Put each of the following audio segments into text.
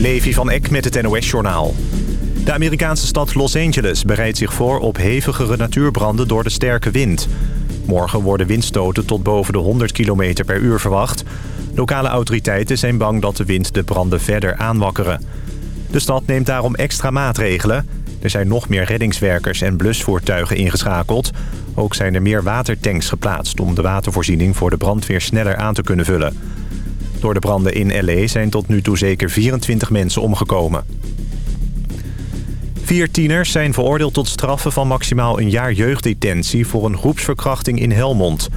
Levi van Eck met het NOS-journaal. De Amerikaanse stad Los Angeles bereidt zich voor op hevigere natuurbranden door de sterke wind. Morgen worden windstoten tot boven de 100 km per uur verwacht. Lokale autoriteiten zijn bang dat de wind de branden verder aanwakkeren. De stad neemt daarom extra maatregelen. Er zijn nog meer reddingswerkers en blusvoertuigen ingeschakeld. Ook zijn er meer watertanks geplaatst om de watervoorziening voor de brandweer sneller aan te kunnen vullen. Door de branden in L.A. zijn tot nu toe zeker 24 mensen omgekomen. Vier tieners zijn veroordeeld tot straffen van maximaal een jaar jeugddetentie... voor een groepsverkrachting in Helmond.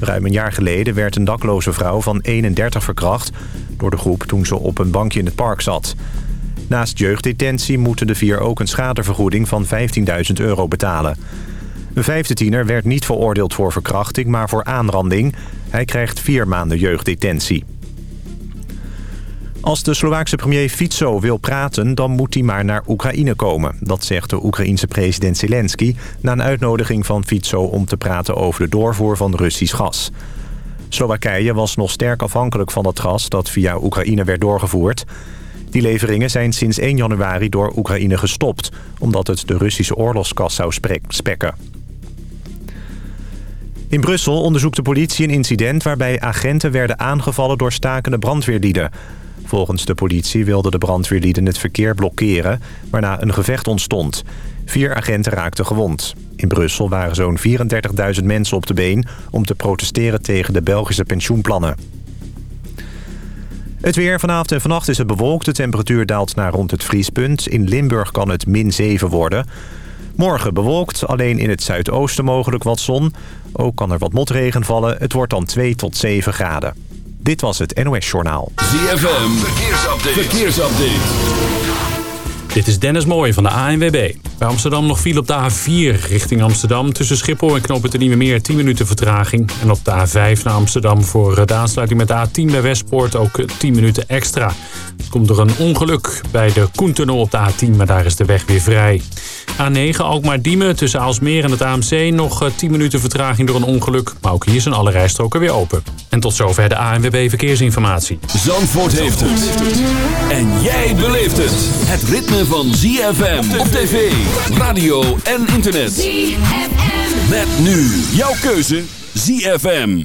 Ruim een jaar geleden werd een dakloze vrouw van 31 verkracht... door de groep toen ze op een bankje in het park zat. Naast jeugddetentie moeten de vier ook een schadevergoeding van 15.000 euro betalen. Een vijfde tiener werd niet veroordeeld voor verkrachting, maar voor aanranding. Hij krijgt vier maanden jeugddetentie. Als de Slovaakse premier Fico wil praten, dan moet hij maar naar Oekraïne komen. Dat zegt de Oekraïense president Zelensky... na een uitnodiging van Fico om te praten over de doorvoer van Russisch gas. Slowakije was nog sterk afhankelijk van het gas dat via Oekraïne werd doorgevoerd. Die leveringen zijn sinds 1 januari door Oekraïne gestopt... omdat het de Russische oorlogskas zou spekken. In Brussel onderzoekt de politie een incident waarbij agenten werden aangevallen door stakende brandweerlieden... Volgens de politie wilden de brandweerlieden het verkeer blokkeren... waarna een gevecht ontstond. Vier agenten raakten gewond. In Brussel waren zo'n 34.000 mensen op de been... om te protesteren tegen de Belgische pensioenplannen. Het weer vanavond en vannacht is het bewolkt. De temperatuur daalt naar rond het vriespunt. In Limburg kan het min 7 worden. Morgen bewolkt, alleen in het zuidoosten mogelijk wat zon. Ook kan er wat motregen vallen. Het wordt dan 2 tot 7 graden. Dit was het NOS Journaal. ZFM, verkeersupdate. verkeersupdate. Dit is Dennis Mooij van de ANWB. Bij Amsterdam nog viel op de A4 richting Amsterdam. Tussen Schiphol en Knoppen ten Nieuwe Meer 10 minuten vertraging. En op de A5 naar Amsterdam voor de aansluiting met de A10 bij Westpoort ook 10 minuten extra. Het komt door een ongeluk bij de Koentunnel op de A10, maar daar is de weg weer vrij. A9 Alkmaar-Diemen tussen Aalsmeer en het AMC nog 10 minuten vertraging door een ongeluk. Maar ook hier zijn alle rijstroken weer open. En tot zover de ANWB Verkeersinformatie. Zandvoort heeft het. En jij beleeft het. Het ritme van ZFM op tv, radio en internet. ZFM. Met nu jouw keuze ZFM.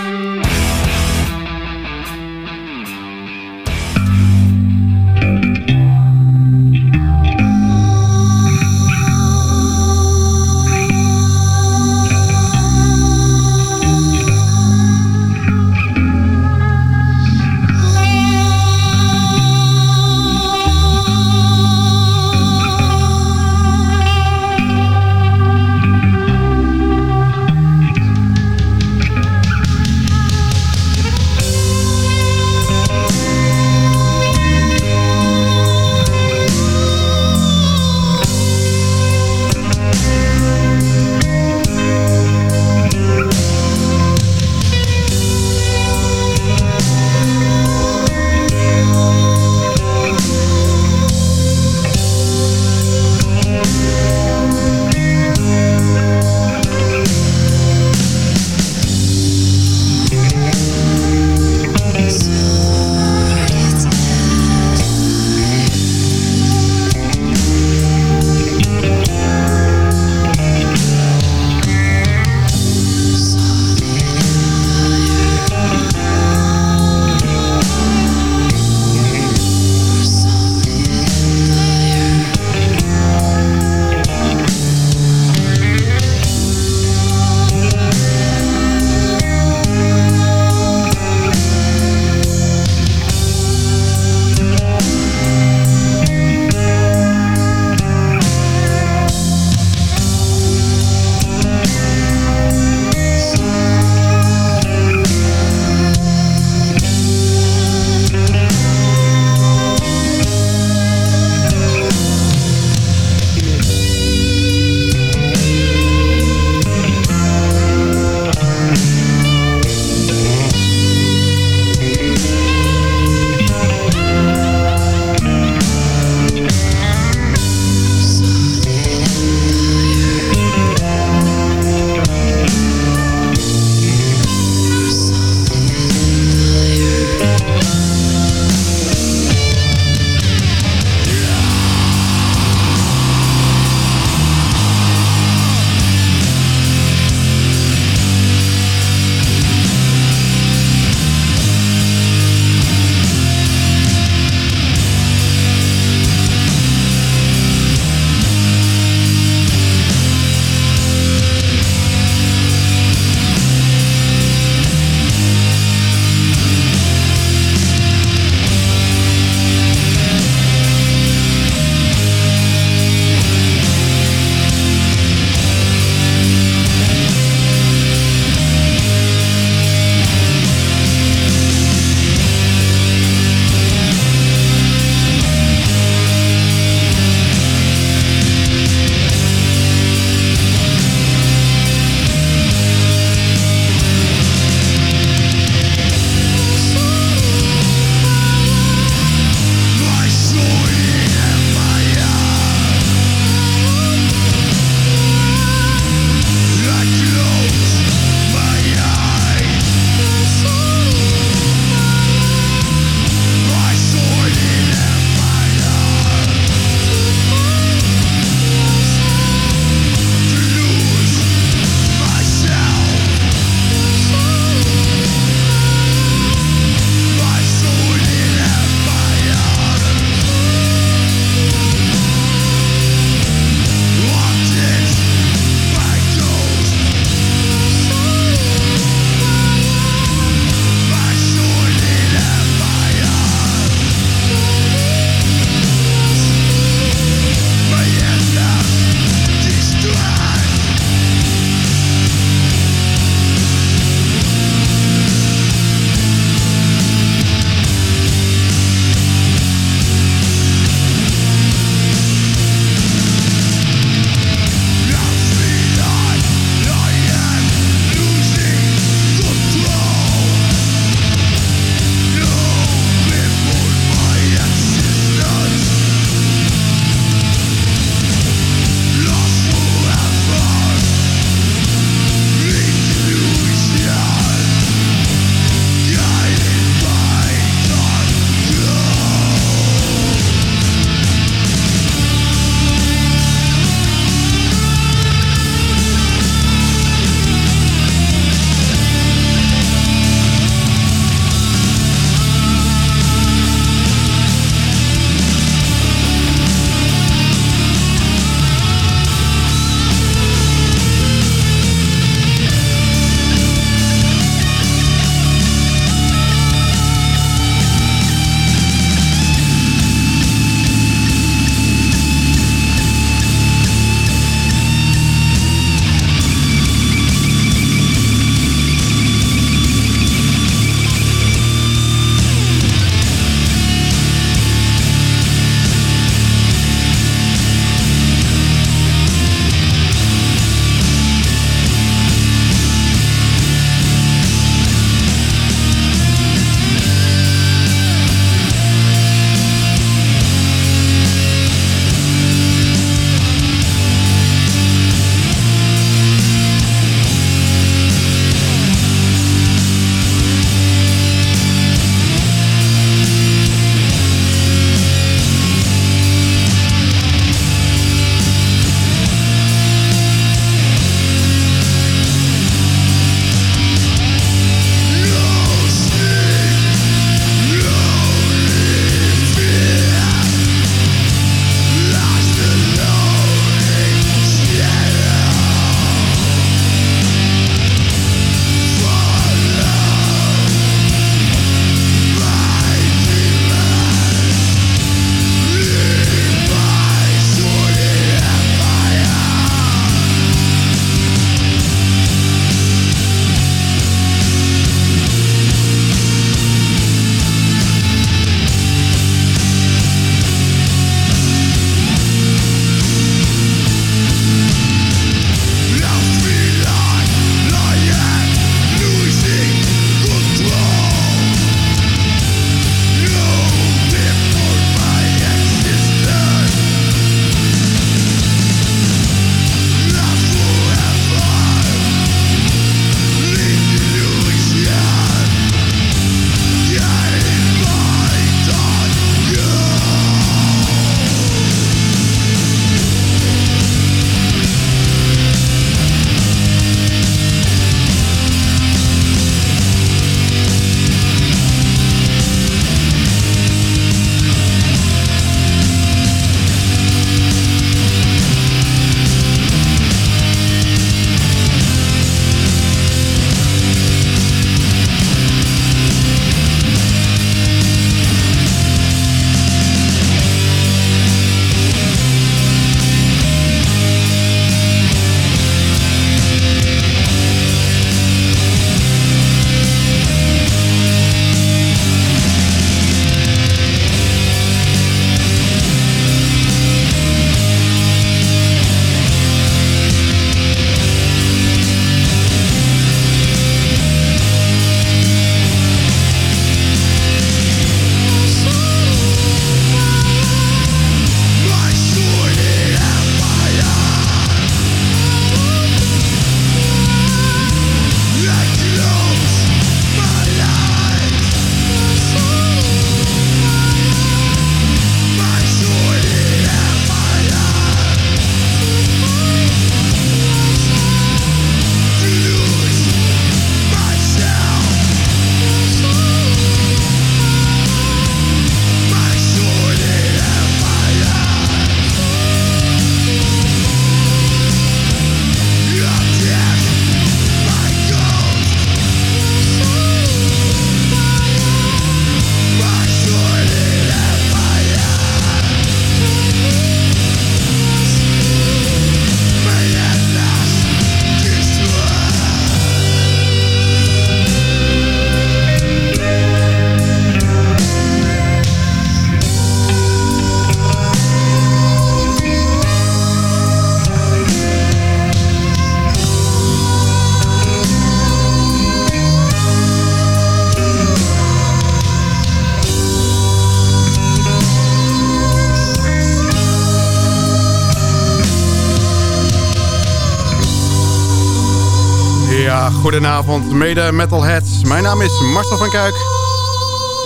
Goedenavond mede metalheads. Mijn naam is Marcel van Kuik.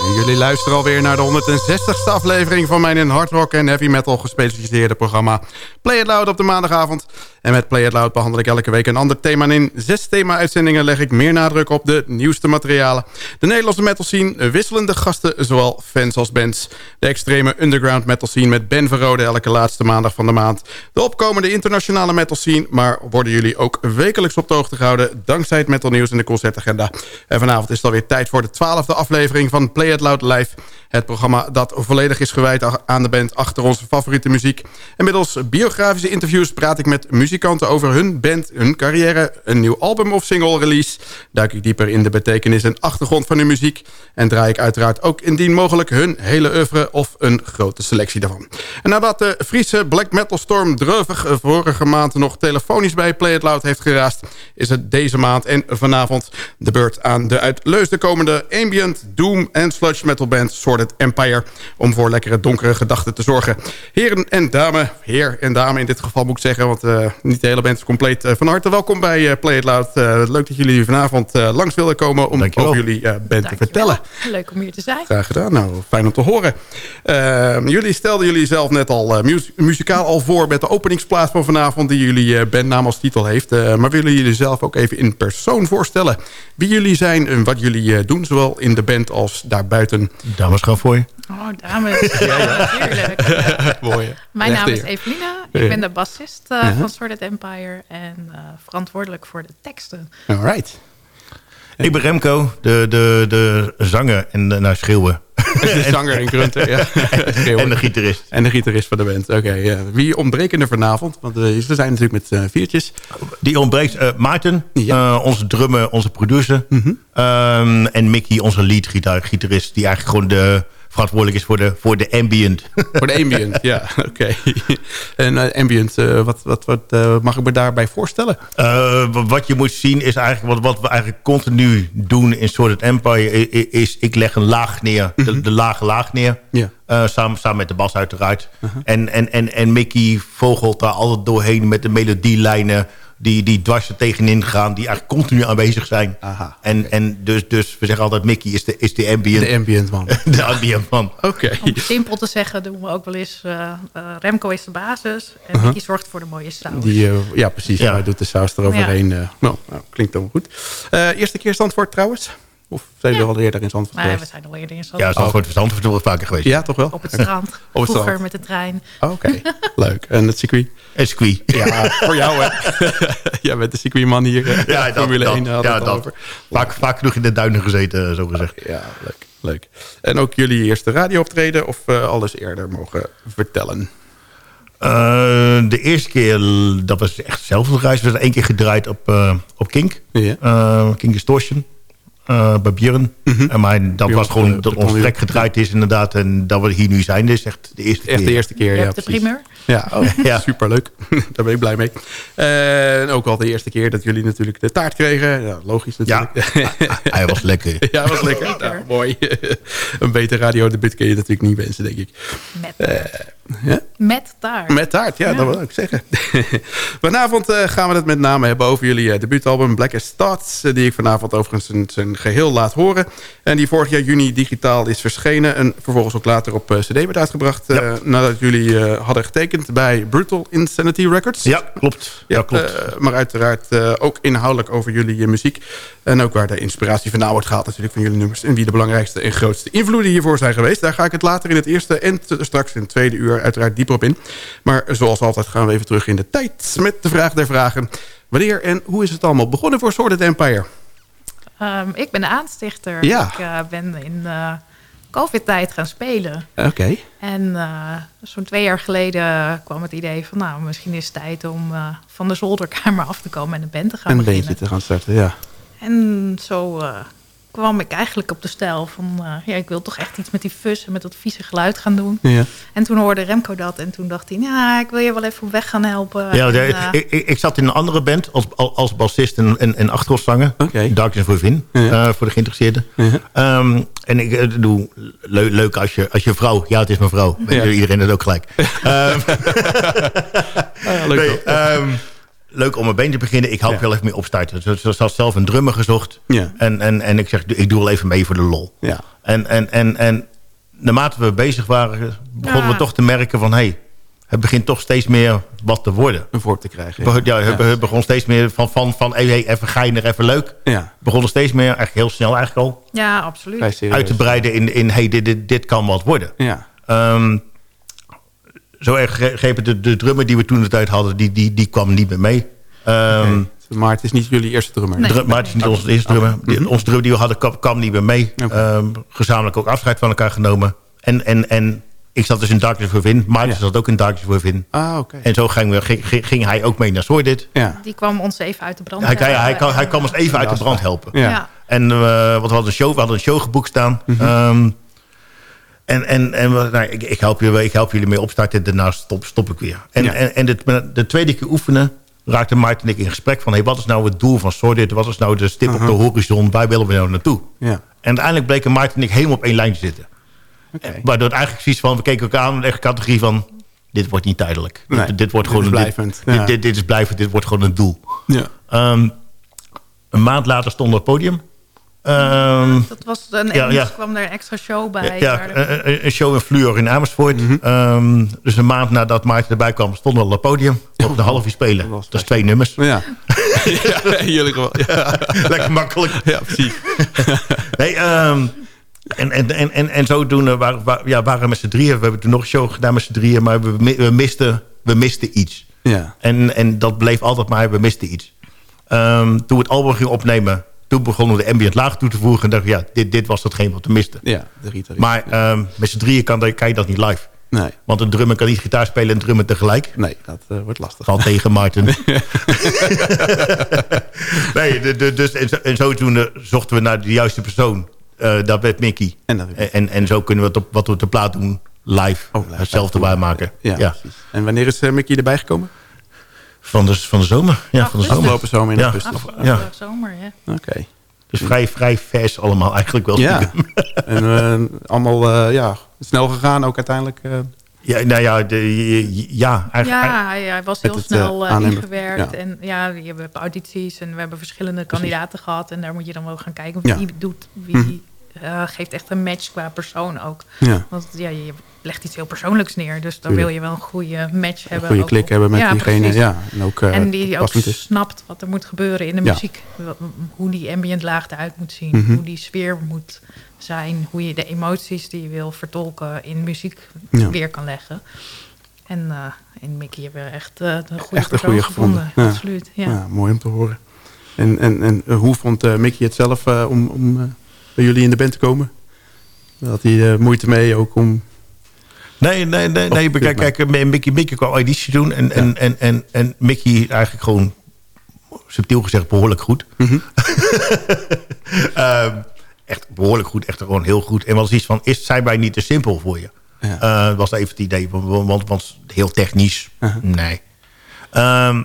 En jullie luisteren alweer naar de 160ste aflevering van mijn in hard rock en heavy metal gespecialiseerde programma Play It Loud op de maandagavond. En met Play It Loud behandel ik elke week een ander thema. In zes thema-uitzendingen leg ik meer nadruk op de nieuwste materialen. De Nederlandse metal scene, wisselende gasten, zowel fans als bands. De extreme underground metal scene met Ben Verrode elke laatste maandag van de maand. De opkomende internationale metal scene. Maar worden jullie ook wekelijks op de hoogte gehouden... dankzij het metal nieuws en de concertagenda. En vanavond is het alweer tijd voor de twaalfde aflevering van Play It Loud Live... Het programma dat volledig is gewijd aan de band achter onze favoriete muziek. En middels biografische interviews praat ik met muzikanten over hun band, hun carrière, een nieuw album of single release. Duik ik dieper in de betekenis en achtergrond van hun muziek. En draai ik uiteraard ook indien mogelijk hun hele oeuvre of een grote selectie daarvan. En nadat de Friese black metal storm Dreuvig vorige maand nog telefonisch bij Play It Loud heeft geraast... is het deze maand en vanavond de beurt aan de uit Leusden komende ambient, doom en sludge metal band Sworded Empire... om voor lekkere donkere gedachten te zorgen. Heren en dames, heer en dame in dit geval moet ik zeggen... want uh, niet de hele band is compleet. Uh, van harte welkom bij uh, Play It Loud. leuk dat jullie vanavond langs willen komen om Dankjewel. over jullie band Dankjewel. te vertellen. Leuk om hier te zijn. Graag gedaan. Nou, fijn om te horen. jullie stelden jullie zelf net al mu muzikaal al voor... met de openingsplaats van vanavond... die jullie bandnaam als titel heeft. maar willen jullie zelf ook even in persoon voorstellen... wie jullie zijn en wat jullie doen... zowel in de band als daarbuiten? Dames, voor je. Oh, dames. ja, ja. Mooi. Mijn naam is Evelina. Ik ben de bassist uh, uh -huh. van Sworded Empire en uh, verantwoordelijk voor de teksten. All right. Ik ben Remco, de, de, de zanger en de, nou, schreeuwen. De zanger en grunter, ja. en de gitarist. En de gitarist van de band, oké. Okay, ja. Wie ontbreken er vanavond? Want we zijn natuurlijk met viertjes. Die ontbreekt Maarten, ja. onze drummer, onze producer. Mm -hmm. um, en Mickey, onze lead gitarist, die eigenlijk gewoon de verantwoordelijk is voor de, voor de ambient. Voor de ambient, ja, oké. Okay. En uh, ambient, uh, wat, wat, wat uh, mag ik me daarbij voorstellen? wat je moet zien is eigenlijk, wat, wat we eigenlijk continu doen in Sworded Empire... is, is ik leg een laag neer, de, mm -hmm. de lage laag neer. Ja. samen, samen met de bas uiteraard. -huh. en, en, en, en Mickey vogelt daar altijd doorheen met de melodielijnen die, die dwars er tegenin gaan, die eigenlijk continu aanwezig zijn. Aha, en, okay. en dus, dus we zeggen altijd, Mickey is de, is de ambient. De ambient man. de ambient man. Oké. Okay. Om simpel te zeggen doen we ook wel eens, uh, uh, Remco is de basis en uh -huh. Mickey zorgt voor de mooie saus. Die, uh, ja, precies. Ja. Hij doet de saus eroverheen. Ja. nou, nou, klinkt dan goed. eerste keer Zandvoort trouwens? Of zijn jullie ja. al eerder in Zandvoort Nee, geweest? we zijn al eerder in Zandvoort. Ja, Zandvoort, Zandvoort is wel vaker geweest. Ja, toch wel? Op het strand. Op het Vroeger strand. met de trein. Oké, okay. leuk. En het circuit? Het circuit. Ja, voor jou hè. Jij bent de circuitman hier. Ja, dat, Formule dat, 1 hadden ja, dat. over. Vaak, vaak genoeg in de duinen gezeten, zo gezegd. Ja, leuk. leuk. En ook jullie eerste radiooptreden of uh, alles eerder mogen vertellen? Uh, de eerste keer, dat was echt zelf reis. We zijn één keer gedraaid op, uh, op Kink. Ja. Uh, Kink Distortion. Uh, bij Björn. Mm -hmm. Maar dat Björn, was gewoon uh, dat ons trek gedraaid is inderdaad. En dat we hier nu zijn. Is echt de eerste echt keer. de eerste keer, Je ja. de primeur. Ja, oh, Ja. superleuk. Daar ben ik blij mee. Uh, en ook wel de eerste keer dat jullie natuurlijk de taart kregen. Ja, logisch Ja, natuurlijk. hij was lekker. ja, was lekker. Nou, mooi. Een beter radiodebuut kun je natuurlijk niet wensen, denk ik. Met taart. Ja? Met taart. Met taart, ja, Ja. dat wil ik zeggen. vanavond uh, gaan we het met name hebben over jullie uh, debuutalbum Blackest Thoughts. Uh, die ik vanavond overigens zijn, zijn geheel laat horen. En die vorig jaar juni digitaal is verschenen. En vervolgens ook later op cd werd uitgebracht. Ja. Nadat jullie hadden getekend bij Brutal Insanity Records. Ja, klopt. Ja, klopt. Uh, maar uiteraard uh, ook inhoudelijk over jullie uh, muziek. En ook waar de inspiratie vandaan wordt gehaald natuurlijk van jullie nummers. En wie de belangrijkste en grootste invloeden hiervoor zijn geweest. Daar ga ik het later in het eerste en straks in het tweede uur uiteraard dieper op in. Maar zoals altijd gaan we even terug in de tijd met de vraag der vragen. Wanneer en hoe is het allemaal begonnen voor Sworded Empire? Um, ik ben de aanstichter. Ja. Ik uh, ben in uh, COVID-tijd gaan spelen. Oké. Okay. En uh, zo'n twee jaar geleden kwam het idee van... nou, misschien is het tijd om van de zolderkamer af te komen... en een band te gaan een beginnen. Een bandje te gaan starten, ja. En zo kwam ik eigenlijk op de stijl van... ja, ik wil toch echt iets met die fuzz en met dat vieze geluid gaan doen. Ja. En toen hoorde Remco dat en toen dacht hij... ja, ik wil je wel even op weg gaan helpen. Ja, de, en, ik, ik, ik, zat in een andere band als, als bassist en, en, en achtergrondzanger. Okay. Darkness Vin, ja. uh, voor de geïnteresseerden. Ja. Um, en ik doe le leuk als je, als je vrouw... Ja, het is mijn vrouw. Ja. Iedereen het ook gelijk. um, ja, leuk nee, leuk om een been te beginnen. Ik help Ja. wel even mee opstarten. Dus ze had zelf een drummer gezocht. Ja. En, en, en ik zeg, ik doe wel even mee voor de lol. Ja. En, en, en, en naarmate we bezig waren, begonnen Ja. we toch te merken van... Hey, het begint toch steeds meer wat te worden. Een vorm te krijgen. Ja, ja, het het begon steeds meer van, van, van hey, even geinig, even leuk. Ja, begon er steeds meer, eigenlijk heel snel eigenlijk al... Ja, absoluut. uit te breiden in, in hey, dit, dit, dit kan wat worden. Ja, Ehm, zo erg gegrepen, de, de drummer die we toen de tijd hadden, die, die, die kwam niet meer mee. Ehm, Oké. Maar het is niet jullie eerste drummer. Nee. drum- maar het is niet onze eerste drummer. Die- Onze drummer die we hadden kwam, kwam niet meer mee. Ehm, gezamenlijk ook afscheid van elkaar genomen. En, en, en ik zat dus in Darkness Win. Maarten Ja. zat ook in Darkness Win. Ah, oké. En zo ging, we, ging, ging- ging hij ook mee naar Sordid. Ja. Die kwam ons even uit de brand Hij, hij, hij, helpen kwam, hij en, kwam ons even uit de brand helpen. Ja. Ja. En eh, want we hadden een show, we hadden een show geboekt staan. Ehm, en en, en nou, ik, ik, help jullie, ik help jullie mee opstarten. Daarna stop, stop ik weer. En, Ja. en, en de, de tweede keer oefenen raakte Maarten en ik in gesprek van... Hey, wat is nou het doel van Sordid? Wat is nou de stip op de horizon? Waar willen we nou naartoe? Ja, En uiteindelijk bleken Maarten en ik helemaal op één lijn te zitten. Waardoor het eigenlijk precies van... We keken elkaar aan in de categorie van... Dit wordt niet tijdelijk. Nee, dit, dit wordt dit gewoon is een- blijvend, Dit, ja. dit, is blijvend. Dit wordt gewoon een doel. Ja. Ehm, een maand later stond op het podium. Ehm, Dat was een, Ja, kwam er een extra show bij. ja, een, show in Fluor in Amersfoort. Mhm. Ehm, dus een maand nadat Maarten erbij kwam, stonden we al op het podium. Op de half uur spelen. Dat is twee nummers. Ja. gewoon. Ja. Lekker makkelijk. ja, precies. Nee, ehm, en, en, en, en, en zodoende waren, ja, waren we met z'n drieën. We hebben toen nog een show gedaan met z'n drieën. Maar we, we, misten, we misten iets. Ja. En, en dat bleef altijd maar, we misten iets. Ehm, toen we het album gingen opnemen... toen begonnen we de ambient laag toe te voegen. En dachten we, ja, dit, dit was hetgeen wat we misten. Ja, de Rita. Maar ehm, met z'n drieën kan, kan je dat niet live. Nee, Want een drummer kan niet gitaar spelen en drummen tegelijk. nee, dat eh, wordt lastig. Valt tegen Martin. nee, de, de, dus, en, zo, en zodoende zochten we naar de juiste persoon. Eh, dat werd Mickey. En dat En, en, en zo kunnen we het op, wat we te plaat doen live. Oh, live. hetzelfde waarmaken. Ja, Ja. En wanneer is eh, Mickey erbij gekomen? Van, de, van de zomer. Ja, van de zomer. Afgelopen zomer in Ja. augustus. Afgelopen Ja. zomer, ja. Oké. Dus vrij, vrij vers allemaal eigenlijk wel. Ja. en eh, allemaal eh, ja, snel gegaan ook uiteindelijk. eh, Ja, nou ja, de, ja eigenlijk. Ja, hij, hij was heel het, snel eh, ingewerkt. Ja. En ja, je hebt audities en we hebben verschillende kandidaten gehad. En daar moet je dan wel gaan kijken Ja. wie doet, wie eh, geeft echt een match qua persoon ook. ja. Want ja, je legt iets heel persoonlijks neer. Dus dan wil je wel een goede match Een hebben. goede ook klik hebben met Ja, diegene. precies. Ja, en ook, eh, en die ook is. snapt wat er moet gebeuren in de Ja. muziek. Hoe die ambient laag eruit moet zien. Mhm. Hoe die sfeer moet zijn. Hoe je de emoties die je wil vertolken in muziek Ja. weer kan leggen. En uh, in Mickey hebben we echt uh, een goede Echt een persoon goede gevonden. Absoluut, ja. Ja, mooi om te horen. En, en, en eh, hoe vond eh, Mickey het zelf eh, om, om eh, bij jullie in de band te komen? Had hij eh, moeite mee ook om... Nee, nee, nee. Nee prima. kijk, kijk, eh, Mickey, Mickey kwam auditie doen. En, en, en, en, en Mickey eigenlijk gewoon, subtiel gezegd, behoorlijk goed. Mhm. Ehm, echt behoorlijk goed, echt gewoon heel goed. En was iets van, is, zijn wij niet te simpel voor je? Ja. Eh, was even het idee, want, want, want heel technisch, nee. Ehm,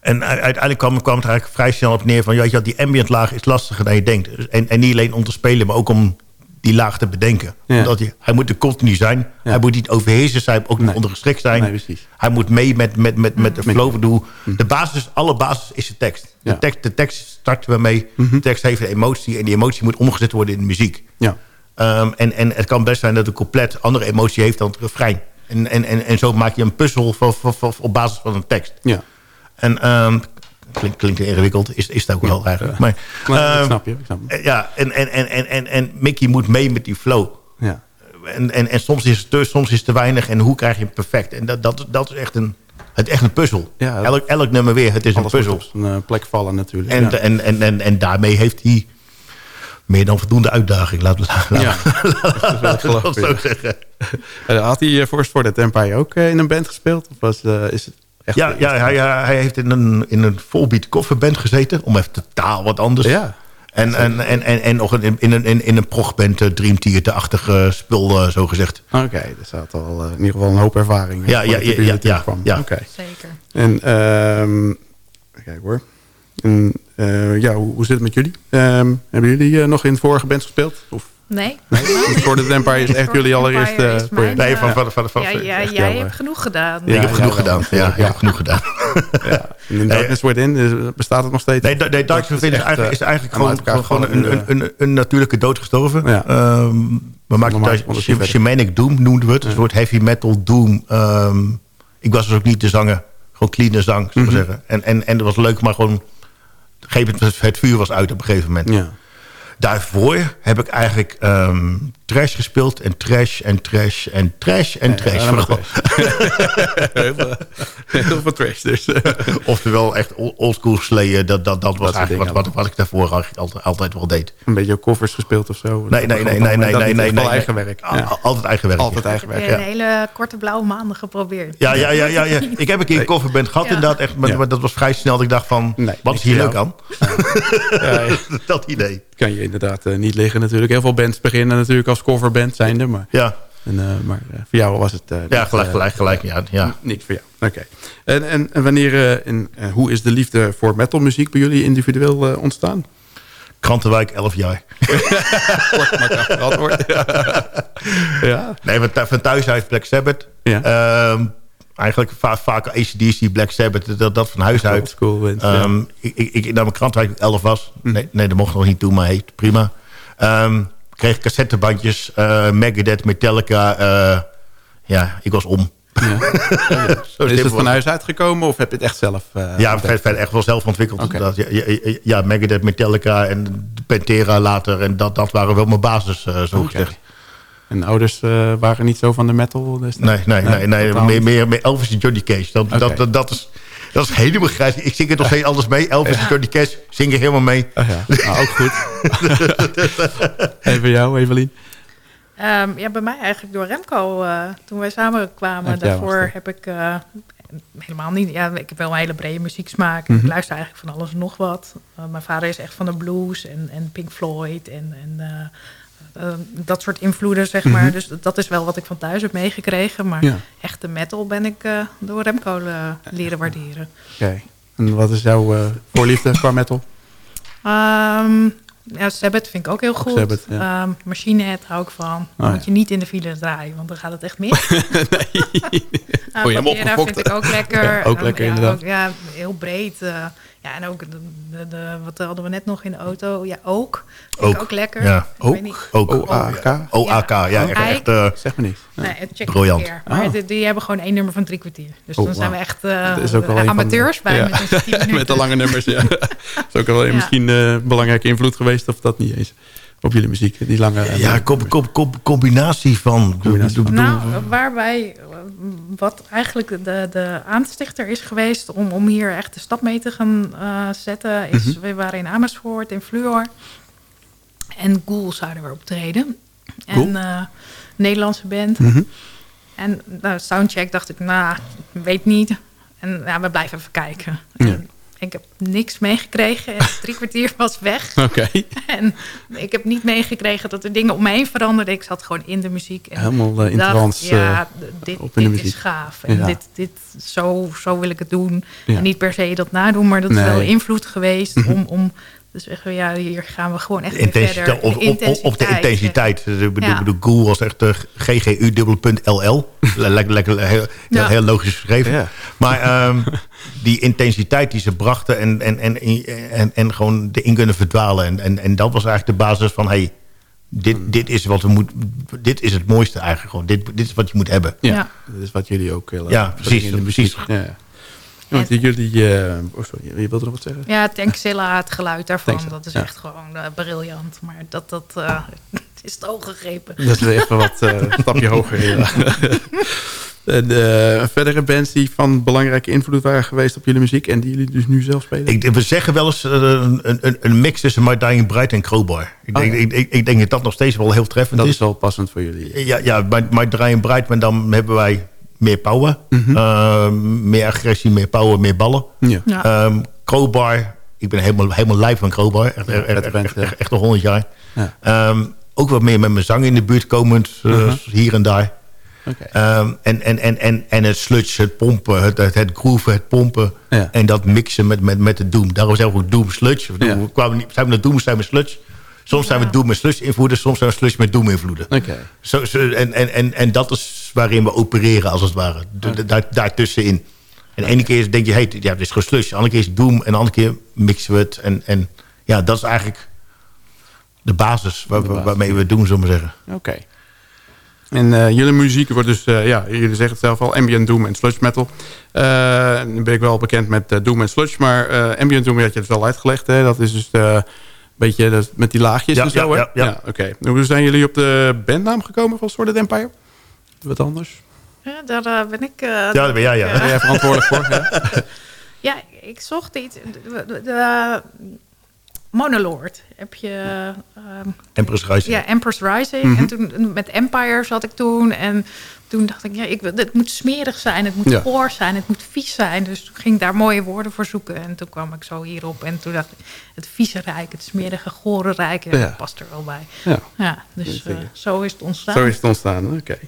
en uiteindelijk kwam, kwam het eigenlijk vrij snel op neer van... Ja, ja, die ambient laag is lastiger dan je denkt. Dus- En, en niet alleen om te spelen, maar ook om die laag te bedenken. Ja. Omdat hij, hij moet er continu zijn. Ja. Hij moet niet overheersen zijn, ook niet Nee. ondergeschikt zijn. Nee. Hij moet mee met, met, met, met de flow. Bedoel, De basis, alle basis is de tekst. Ja. Mhm. De, tekst de tekst starten we mee. De tekst heeft een emotie. En die emotie moet omgezet worden in de muziek. Ja, Ehm, en, en het kan best zijn dat een compleet andere emotie heeft dan het refrein. En, en, en, en zo maak je een puzzel van, van, van- op basis van een tekst. ja. En ehm, klinkt, klinkt ingewikkeld, is, is het ook wel eigenlijk. Maar, ik ehm, snap je. Ik snap je. Ja, en, en, en, en, en, en Mickey moet mee met die flow. Ja. En, en, en soms is het te, soms is het te weinig. En hoe krijg je hem perfect? En dat, dat, dat is echt een, het echt een puzzel. Ja, elk, elk nummer weer, het is een puzzel. zijn eh, plek vallen natuurlijk. En, ja. en, en, en, en daarmee heeft hij meer dan voldoende uitdaging. Laten we laat, Ja, laat, geloof dat ik, zo zeggen. Eh, Had hij eh, Force for the Empire ook eh, in een band gespeeld? Of was, eh, is het echt Ja, ja hij, hij heeft in een, in een volbeat kofferband gezeten. Om even totaal wat anders. Ja. En, en, en, en, en nog in, in, een, in, in een progband, uh, Dream Theater-achtige spul, uh, zo gezegd. Oké, dus hij had al uh, in ieder geval een hoop ervaring. Ja, ja, ja, ja, ja, ja. Oké. Zeker. En, ehm kijk hoor. En, uh, ja, hoe, hoe zit het met jullie? Um, hebben jullie uh, nog in vorige bands gespeeld? Of Nee. Nee, Discorded Empire is echt jullie allereerste is eh, project. Nee, eh, van, van, van, van, ja, jij hebt genoeg gedaan. ik heb Ja, genoeg ja, gedaan. Ja, ik Ja. heb genoeg gedaan. Ja. En in Darkness Within is- bestaat het nog steeds? Nee, Dark Dat Within is eigenlijk, is eh, eigenlijk gewoon, een, een, een, een natuurlijke dood gestorven. Ja. Ehm, we maakten verder. Shamanic Doom noemden we het. Een soort heavy metal doom. Ehm, ik was dus ook niet de zanger. Gewoon clean zang, zou ik Mhm. zeggen. En, en, en het was leuk, maar gewoon... op een gegeven moment, Het vuur was uit op een gegeven moment. Ja. Daarvoor heb ik eigenlijk ehm, trash gespeeld. En trash en trash en trash en trash. Ja, heel, veel, heel veel trash dus. Oftewel echt ol- oldschool Slayer. Dat, dat, dat was eigenlijk wat, wat, wat ik daarvoor altijd, altijd wel deed. Een beetje covers gespeeld of zo. Nee, nee, nee, nee, nee, Dat nee, nee. nee, eigen werk. Ja. Altijd eigen werk. Altijd ja. eigen werk. een hele korte blauwe maanden geprobeerd? Ja, ja, ja, ja, ja. Ik heb een keer een coverband gehad Ja. inderdaad. Echt, maar, Ja. maar dat was vrij snel. Dat ik dacht van, Nee, wat is hier leuk aan? Ja, ja. dat idee. kan je inderdaad eh, niet liggen natuurlijk. Heel veel bands beginnen natuurlijk als coverband zijnde. Maar, Ja, en, eh, maar eh, voor jou was het eh, ja niet, gelijk, gelijk, gelijk. Ja, ja. Niks voor jou. Oké. En, en, en wanneer en, hoe is de liefde voor metalmuziek bij jullie individueel ontstaan? Krantenwijk, 11 jaar. Kort maar antwoord. ja. Nee, van, thu- van thuis uit Black Sabbath. Ja. Ehm, eigenlijk va vaak ACDC, Black Sabbath, dat, dat van huis uit. School ja. Ehm, ik, ik, ik, nadat mijn Krantenwijk 11 was. Nee, nee, dat mocht nog niet toe, maar heet prima. Ehm, kreeg ik cassettebandjes, eh Megadeth, Metallica. eh, ja, ik was om. Ja. Zo Is simpel het van huis uitgekomen of heb je het echt zelf eh, Ja, verder, echt wel zelf ontwikkeld. Ja, ja, ja, ja, Megadeth, Metallica en Pantera later. En dat, dat waren wel mijn basis, zo Oké. gezegd. En ouders waren niet zo van de metal? destijds? Nee, nee, nee. nee, meer, meer, Elvis en Johnny. Dat, Oké. dat, dat, dat is, dat is helemaal grijs. Ik zing het nog steeds alles mee. Elvis en Johnny Cash zingen helemaal mee. Oh ja, nou, ook goed. Even jou, Evelien. Ehm, ja, bij mij eigenlijk door Remco. eh, toen wij jou was daarvoor heb ik eh, helemaal niet... Ja, ik heb wel een hele brede muzieksmaak. Mhm. Ik luister eigenlijk van alles en nog wat. Eh, mijn vader is echt van de blues en, en Pink Floyd en... en dat soort invloeden, zeg maar. Mhm. Dus dat is wel wat ik van thuis heb meegekregen. Maar Ja. echte metal ben ik eh, door Remco eh, leren waarderen. Oké. En wat is jouw eh, voorliefde qua metal? Ehm ja, Sabbath vind ik ook heel goed. Sabbath, ja. Ehm, Machine Head hou ik van. Dan Oh, moet ja. je niet in de file draaien, want dan gaat het echt mis. nee. Nou, hem Pantera opgefokt. vind ik ook lekker. Ja, ook lekker, inderdaad. ook, ja, heel breed. eh, ja, en ook, de, de, de- wat hadden we net nog in de auto? Ja, ook. Ook, ook lekker. ja. Ook? Ook OAK? OAK, ja, echt, echt eh, Zeg me niet. Nee, het check Briljant. een keer. Maar Ah. die, die hebben gewoon één nummer van drie kwartier. Dus Oh, dan zijn we echt eh, is ook amateurs bij Ja. met de lange nummers, ja. Dat is ook wel Ja. misschien eh, een belangrijke invloed geweest, of dat niet eens. Op jullie muziek, die lange... ja, com, com, com- combinatie van. Combinatie van. Nou, waarbij, wat eigenlijk de, de aanstichter is geweest om, om hier echt de stap mee te gaan eh, zetten, is Mhm. we waren in Amersfoort, in Fluor. En Ghoul zouden we optreden. En eh, Nederlandse band. Mhm. En nou, soundcheck dacht ik, nou, weet niet. En ja, we blijven even kijken. Ja. En ik heb niks meegekregen. En drie kwartier was weg. Oké. En ik heb niet meegekregen dat er dingen om me heen veranderden. Ik zat gewoon in de muziek. En Helemaal eh, in dacht, trance. ja, eh, dit, op in de dit is gaaf. En Ja. dit, dit, zo, zo wil ik het doen. Ja. En niet per se dat nadoen, maar dat is wel invloed geweest Mhm. om... om dus zeggen we, ja, hier gaan we gewoon echt Intensiteit, verder. op, op, op, op de intensiteit. De, de, Ja. de Google was echt de GGU-LL. lekker, lekker, heel, heel, Ja. heel logisch geschreven. Ja. Maar ehm, die intensiteit die ze brachten en, en, en, en, en gewoon erin kunnen verdwalen. En, en, en dat was eigenlijk de basis van... Hey, dit, dit, is wat we moet, dit is het mooiste eigenlijk gewoon. Dit, dit is wat je moet hebben. Ja, Ja. dat is wat jullie ook heel erg Ja, precies, precies. Ja. Ja, want jullie... eh, oh, sorry, je wilde nog wat zeggen? Ja, Tankzilla, het geluid daarvan, Tankzilla, dat is ja. echt gewoon eh, briljant. Maar dat, dat eh, het is te hoog gegrepen. Dat is even wat eh, een stapje hoger. Ja. en, eh, verdere bands die van belangrijke invloed waren geweest op jullie muziek... en die jullie dus nu zelf spelen? Ik, we zeggen wel eens een, een, een mix tussen My Dying Bride en Crowbar. Ik Oh, denk, ja. ik, ik, ik denk dat dat nog steeds wel heel treffend dat is. is wel passend voor jullie. Ja, ja My, My Dying Bride, maar dan hebben wij meer power. Mhm. eh, meer agressie, meer power, meer ballen. Ja. Ja. Ehm, Crowbar, ik ben helemaal, helemaal lijf van Crowbar. Echt, ja. echt, echt al honderd jaar. Ja. Ehm, ook wat meer met mijn zang in de buurt komend, eh, Mhm. hier en daar. Oké. Ehm, en, en, en, en, en het sludge, het pompen, het, het, het grooven, het pompen. Ja. En dat mixen met, met, met de doom. Daarom zeggen we ook doom sludge. Ja. We kwamen niet, zijn we naar doom, zijn we sludge. Soms zijn we Ja. Doom met Slush invloeden, soms zijn we Slush met Doom invloeden. Oké. Zo, zo, en, en, en, en dat is waarin we opereren, als het ware. D- d- Daar, daartussenin. En de ene keer denk je, hey, ja, het is gewoon slush. De andere keer is het doom. En de andere keer mixen we het. En, en ja, dat is eigenlijk de basis, waar, De basis. waarmee we doen, zullen we maar zeggen. Oké. En eh, jullie muziek wordt dus, eh, ja, jullie zeggen het zelf al, ambient doom en sludge metal. Eh, nu ben ik wel bekend met doom en sludge, maar eh, ambient doom had je het wel uitgelegd. Hè? Dat is dus eh, beetje dat- met die laagjes Ja, en zo, ja, hè? ja, ja. Oké. Hoe zijn jullie op de bandnaam gekomen van Sword Empire? Wat anders? Ja, daar eh, ben ik... eh, Ja, daar ben jij, ja. eh, Ben jij verantwoordelijk voor? Ja? Ja, ik zocht iets. De, de, de Monolord heb je... ehm, Empress Rising. ja, Empress Rising. Mhm. En toen met Empire zat ik toen. En toen dacht ik, ja, ik, wil- het moet smerig zijn. Het moet Ja. goor zijn. Het moet vies zijn. Dus toen ging ik daar mooie woorden voor zoeken. En toen kwam ik zo hierop. En toen dacht ik, het vieze rijk, het smerige, gore rijk. Ja, Ja. Dat past er wel bij. ja. Ja, dus eh, zo is het ontstaan. Zo is het ontstaan, oké.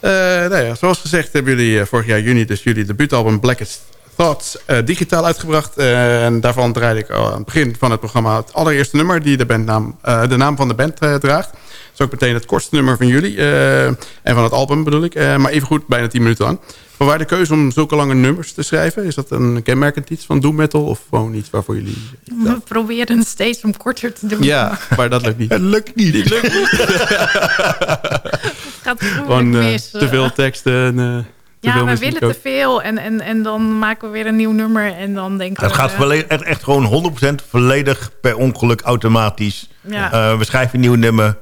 Eh, nou ja, zoals gezegd hebben jullie eh, vorig jaar juni dus jullie debuutalbum Blackest Thoughts digitaal uitgebracht. En daarvan draaide ik aan het begin van het programma het allereerste nummer die de, bandnaam, de naam van de band draagt. Dat is ook meteen het kortste nummer van jullie. eh, en van het album bedoel ik. Eh, maar even goed, bijna 10 minuten lang. Vanwaar de keuze om zulke lange nummers te schrijven? Is dat een kenmerkend iets van doom metal of gewoon iets waarvoor jullie... We proberen steeds om korter te doen. Ja, maar dat lukt niet. Het lukt niet. Het lukt niet. Het gaat Gewoon eh, mis. te veel teksten en eh, te Ja, veel we willen te veel. En, en, en dan maken we weer een nieuw nummer. En dan denken Het we... gaat volledig, echt, echt gewoon 100% volledig per ongeluk automatisch. Ja. Eh, we schrijven een nieuw nummer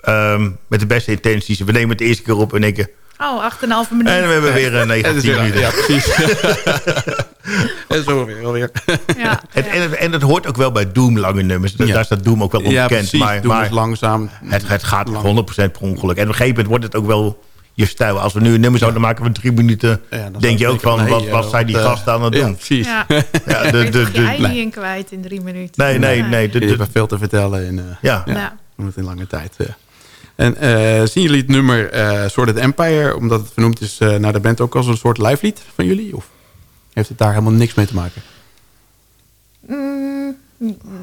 ehm, met de beste intenties. We nemen het de eerste keer op en denken... Oh, 8,5 minuten. En we hebben weer een En dus 19 ja, minuten. ja, precies. en zo weer alweer. Ja, En, ja. en, en het hoort ook wel bij Doom lange nummers. Ja. Daar staat Doom ook wel Ja, onbekend. precies. maar Doe maar eens langzaam. het, het gaat Lang. 100% per ongeluk. En op een gegeven moment wordt het ook wel je stijl. Als we nu een nummer zouden maken van drie minuten... Ja, denk je ook van, hey, wat, eh, wat zijn die eh, gasten aan het Ja, doen? precies. Ja. Ja, de, de, de, niet in kwijt in drie minuten. nee, nee, nee. de- Je hebt veel te vertellen in, eh ja. ja, Ja. met in lange tijd. En eh, zien jullie het nummer eh Sword Empire, omdat het vernoemd is eh, naar de band, ook als een soort live lied van jullie? Of heeft het daar helemaal niks mee te maken? Mm,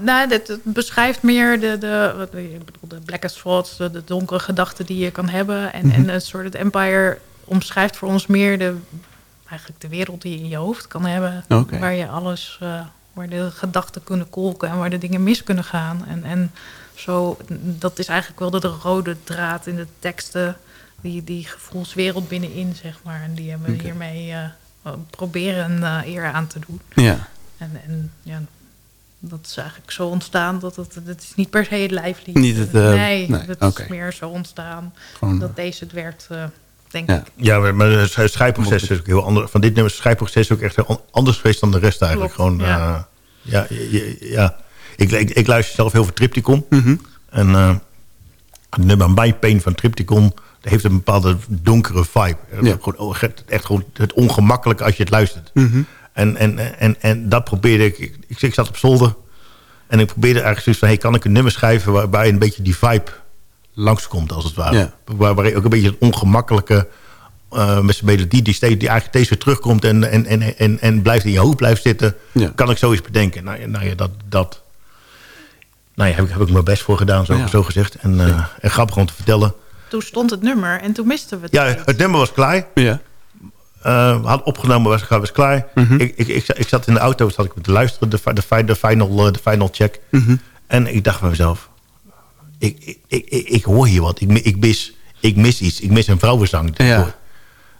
nou, het, het beschrijft meer de, de, wat, ik bedoel, de blackest thoughts, de, de donkere gedachten die je kan hebben. En, en het soort empire omschrijft voor ons meer de, eigenlijk de wereld die je in je hoofd kan hebben. Waar je alles, waar de gedachten kunnen kolken en waar de dingen mis kunnen gaan. En, en zo, dat is eigenlijk wel de, de rode draad in de teksten. Die, die gevoelswereld binnenin, zeg maar. En die hebben we hiermee eh, proberen eh, eer aan te doen. Ja. En, en ja, dat is eigenlijk zo ontstaan dat het, het is niet per se het lijflied. Niet het, eh, nee, nee, het oké. is meer zo ontstaan Gewoon, dat deze het werd, eh, denk Ja. ik. Ja, maar- het schrijfproces is ook heel anders. Van dit nummer is het schrijfproces ook echt heel anders geweest dan de rest eigenlijk. Klopt, Gewoon, ja. ja. Ik, ik, ik luister zelf heel veel Tripticon. Mhm. En eh, het nummer My Pain van Tripticon... dat heeft een bepaalde donkere vibe. Ja. Gewoon, oh, echt, gewoon het ongemakkelijke als je het luistert. Mhm. En, en, en, en dat probeerde ik, ik... Ik, zat op zolder. En ik probeerde eigenlijk zoiets van... Hey, kan ik een nummer schrijven waarbij een beetje die vibe langskomt als het ware. Ja. Waar, waar ook een beetje het ongemakkelijke... eh, met zijn melodie die, steeds, die eigenlijk steeds weer terugkomt... En, en, en, en, en blijft in je hoofd blijft zitten... Ja. kan ik zoiets bedenken. Nou, ja, nou ja, dat... dat nou ja, heb ik, heb ik mijn best voor gedaan, zo, Ja. zo gezegd. En, eh, en grappig om te vertellen. Toen stond het nummer en toen misten we het. Ja, niet. het nummer was klaar. Ja. Eh, we hadden opgenomen, was, was klaar. Mhm. ik, ik, ik, zat- ik zat in de auto, zat ik te luisteren, de, fi- de, fi- de, final, eh, de final check. Mhm. En ik dacht bij mezelf, ik, ik, ik, ik, hoor hier wat. Ik, ik, mis, ik mis iets. Ik mis een vrouwenzang. Ja.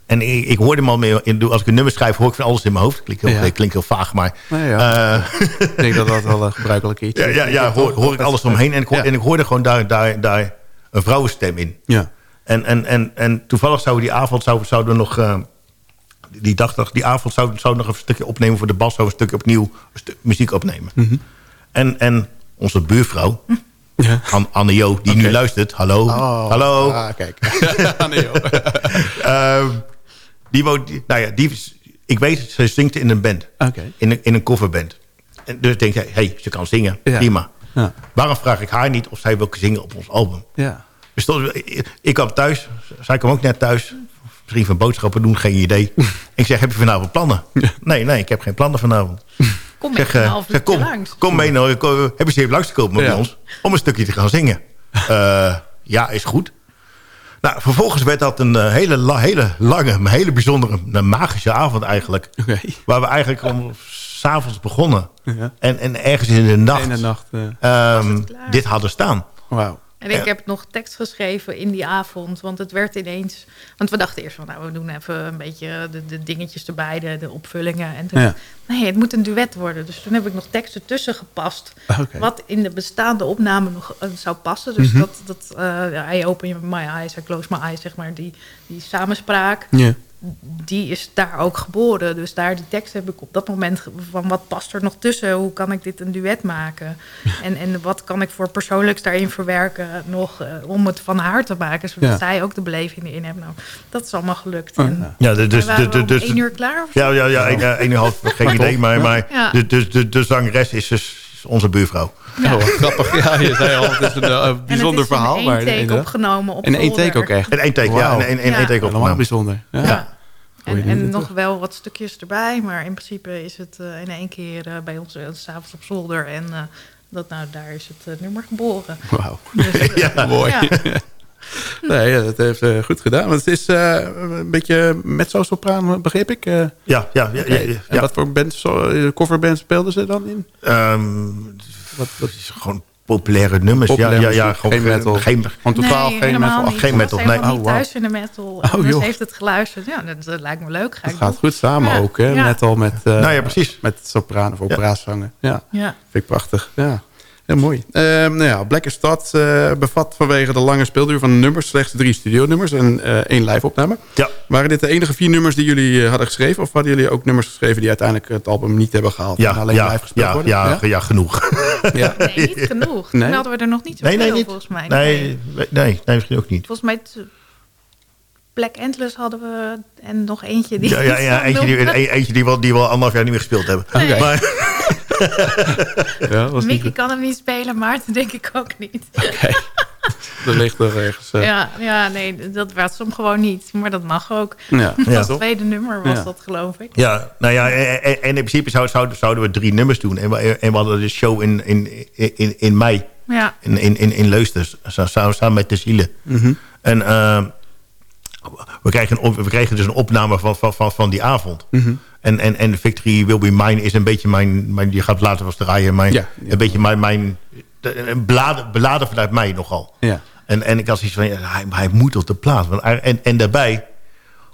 En ik, ik hoorde hem al meer, als ik een nummer schrijf, hoor ik van alles in mijn hoofd. Klinkt heel, Ja. klinkt heel vaag, maar... Ja. eh, Ik denk dat dat wel een gebruikelijk iets ja, is. ja, ja hoor, hoor ik alles omheen. En ik, hoor, en ik hoorde gewoon daar, daar, daar een vrouwenstem in. Ja. En, en, en, en toevallig zouden we die avond zouden, zouden we nog... eh, die dag, die avond zouden zouden we nog een stukje opnemen voor de bas. Zouden een stukje opnieuw muziek opnemen. en, en onze buurvrouw, Ja. An- Anne Jo, die nu luistert. Hallo. Oh. Hallo. Ah, kijk. nee, joh. Ehm, die nou ja, die, ik weet, ze zingt in een band. Oké. In een, in een coverband. En dus denk ik, hey, ze kan zingen. Ja. Prima. Ja. Waarom vraag ik haar niet of zij wil zingen op ons album? Ja. Dus tot- ik- kwam thuis. Zij kwam ook net thuis. Misschien van boodschappen doen, geen idee. ik zeg, heb je vanavond plannen? Nee, nee, ik heb geen plannen vanavond. Kom Zeg, eh, half zeg, uurtje kom, langs. kom mee, nou, kom, hebben ze even langs te komen Ja. bij ons om een stukje te gaan zingen. Eh, ja, is goed. Nou, vervolgens werd dat een eh, hele, la- hele lange, een hele bijzondere, een magische avond eigenlijk. Waar we eigenlijk om s'avonds begonnen. Ja. En, en ergens in de nacht, Ene nacht. eh, ehm, dit hadden staan. Wauw. En ik heb nog tekst geschreven in die avond. Want het werd ineens... Want we dachten eerst van, nou, we doen even een beetje de, de dingetjes erbij, de, de opvullingen. En toen, Ja. nee, het moet een duet worden. Dus toen heb ik nog teksten tussen gepast. Oké. Wat in de bestaande opname nog eh, zou passen. Dus Mhm. dat, dat uh, I open my eyes, I close my eyes, zeg maar. Die, die samenspraak, Ja. Die is daar ook geboren. Dus daar die tekst heb ik op dat moment van wat past er nog tussen? Hoe kan ik dit een duet maken? En, en wat kan ik voor persoonlijks daarin verwerken nog eh, om het van haar te maken? Zodat Ja. zij ook de beleving erin heeft. Nou, dat is allemaal gelukt. Oh, En ja. Ja, dus, we dus, één uur klaar of ja, ja, ja, één, eh, één en een half, geen idee. Maar, maar Ja. de, de, de, de zangeres is dus onze buurvrouw. Ja. Oh, grappig. Ja, je zei al, het is een eh, bijzonder verhaal. En maar het is in één take inderdaad. opgenomen op In één take ook echt. En één take, ja. Wauw. En één, Ja. take opgenomen. bijzonder. Ja. Ja. En, en nog wel wat stukjes erbij, maar in principe is het eh, in één keer eh, bij ons uh, s'avonds op zolder. En eh, dat, nou, daar is het nummer geboren. Wauw. Dus, Ja. Mooi. Nee, ja, dat heeft eh, goed gedaan. Want het is eh, een beetje mezzo-sopraan, begreep ik. eh. Ja, ja, ja. ja, En wat voor bands, coverband speelden ze dan in? Ehm, Wat, wat, is gewoon populaire nummers. Populaire ja, ja, ja, gewoon geen metal. Geen, Gewoon totaal nee, geen metal. Niet. Geen metal, nee. helemaal Oh, niet wauw. thuis in de metal. Oh, dus joh. heeft het geluisterd. Ja, dat, dat lijkt me leuk. Het gaat goed samen Ja. ook, hè? Ja. Metal met, eh, Nou ja, precies. met sopraan of operazangen. Ja. Ja. Vind ik prachtig. Ja. Heel mooi. Ehm nou ja, Black Stad eh bevat vanwege de lange speelduur van de nummers slechts drie studionummers en eh, één live-opname. Ja. Waren dit de enige vier nummers die jullie eh, hadden geschreven? Of hadden jullie ook nummers geschreven die uiteindelijk het album niet hebben gehaald? en Ja, alleen ja, live gespeeld ja, worden? ja, ja, genoeg. ja? Nee, niet genoeg. Nee? Toen hadden we er nog niet zo Nee, veel nee, niet. volgens mij. Nee, nee, nee, misschien ook niet. Volgens mij Black Endless hadden we en nog eentje die... Ja, ja, ja eentje, die, een- eentje die, we al, die we al anderhalf jaar niet meer gespeeld hebben. Maar, ja was niet... Mickey kan hem niet spelen, Maarten denk ik ook niet. Oké. Er ligt er ergens... eh, Ja, ja, nee, dat was hem gewoon niet. Maar dat mag ook. ja. Ja. Als tweede nummer was Ja. dat, geloof ik. ja, nou ja, en, in principe zouden, we drie nummers doen. En we, en we hadden de show in, in, in, in mei Ja, in, in, in, in Leusden. Sa- Samen, samen met de zielen. Mhm. En eh, we, kregen we kregen dus een opname van, van, van, van die avond. Mhm. En, en, en Victory Will Be Mine is een beetje mijn... mijn je gaat later wel eens draaien. Mijn, Ja, ja. Een beetje mijn... mijn beladen, beladen vanuit mij nogal. Ja. En, en ik had zoiets van, ja, hij, hij moet op de plaat. Want, hij- en, en daarbij,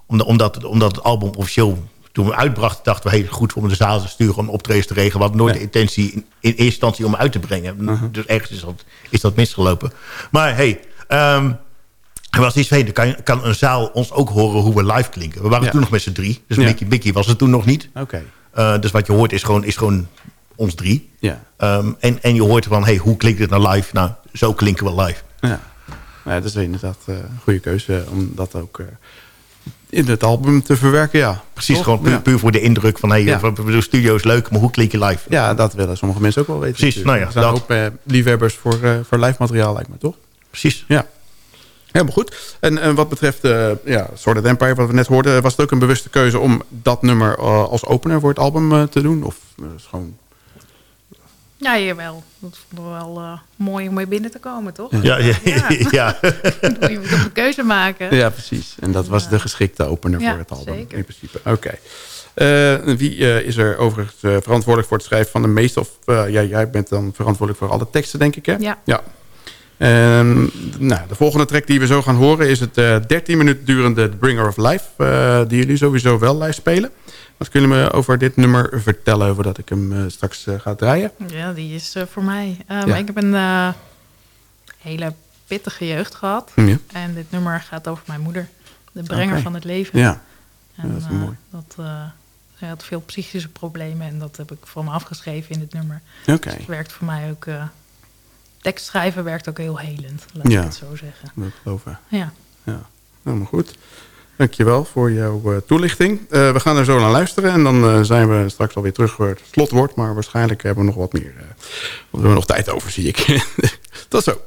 omdat, omdat, omdat het album officieel... Toen we uitbrachten, dachten we, hey, goed om de zaal te sturen... om optredens te regelen. We hadden nooit Ja. de intentie in, eerste instantie om uit te brengen. Dus ergens is dat, is dat misgelopen. Maar hey, ehm, er was iets van, kan, kan een zaal ons ook horen hoe we live klinken. We waren Ja. toen nog met z'n drie. Dus Ja. Mickey, Mickey was het toen nog niet. Oké. Uh, dus wat je hoort is gewoon, is gewoon ons drie. Ja. Um, en, en je hoort van, hey, hoe klinkt het nou live? Nou, zo klinken we live. Ja. ja, dat is inderdaad uh, een goede keuze om dat ook uh, in het album te verwerken. Ja, Precies, Toch? gewoon puur, ja. puur, voor de indruk van... Hey, de studio is leuk, maar hoe klink je live? Ja, dat willen sommige mensen ook wel weten. Precies, natuurlijk. nou ja, Er zijn dat- ook liefhebbers voor, voor live materiaal, lijkt me toch? Precies. Ja. Helemaal goed. En, en wat betreft uh, ja, Sword Empire, wat we net hoorden... was het ook een bewuste keuze om dat nummer uh, als opener voor het album uh, te doen? Of uh, is gewoon... Ja, jawel. Dat vond ik wel uh, mooi om mee binnen te komen, toch? Ja, ja, Ja. ja. je moet ook een keuze maken. Ja, precies. En dat was Ja. de geschikte opener Ja, voor het album, zeker. in principe. Oké. Eh, wie eh, is er overigens eh, verantwoordelijk voor het schrijven van de meeste... of eh, ja, jij bent dan verantwoordelijk voor alle teksten, denk ik, hè? Ja. ja. Ehm, nou, de volgende track die we zo gaan horen... is het eh 13 minuten durende The Bringer of Life... eh, die jullie sowieso wel live spelen. Wat kunnen we over dit nummer vertellen... voordat ik hem eh, straks eh, ga draaien? Ja, die is eh, voor mij. Um, Ja. Ik heb een hele pittige jeugd gehad. Ja. En dit nummer gaat over mijn moeder. De brenger van het leven. Ja. En, Ja, dat is mooi. Dat, zij had veel psychische problemen en dat heb ik van me afgeschreven in dit nummer. Oké, Dus het werkt voor mij ook... Uh, tekstschrijven werkt ook heel helend, laat Ja. ik het zo zeggen. dat geloof ik. Ja. Ja, helemaal goed. Dankjewel voor jouw uh, toelichting. Uh, we gaan er zo naar luisteren en dan uh, zijn we straks alweer terug voor het slotwoord. Maar waarschijnlijk hebben we nog wat meer. we hebben nog tijd over, zie ik. Tot zo.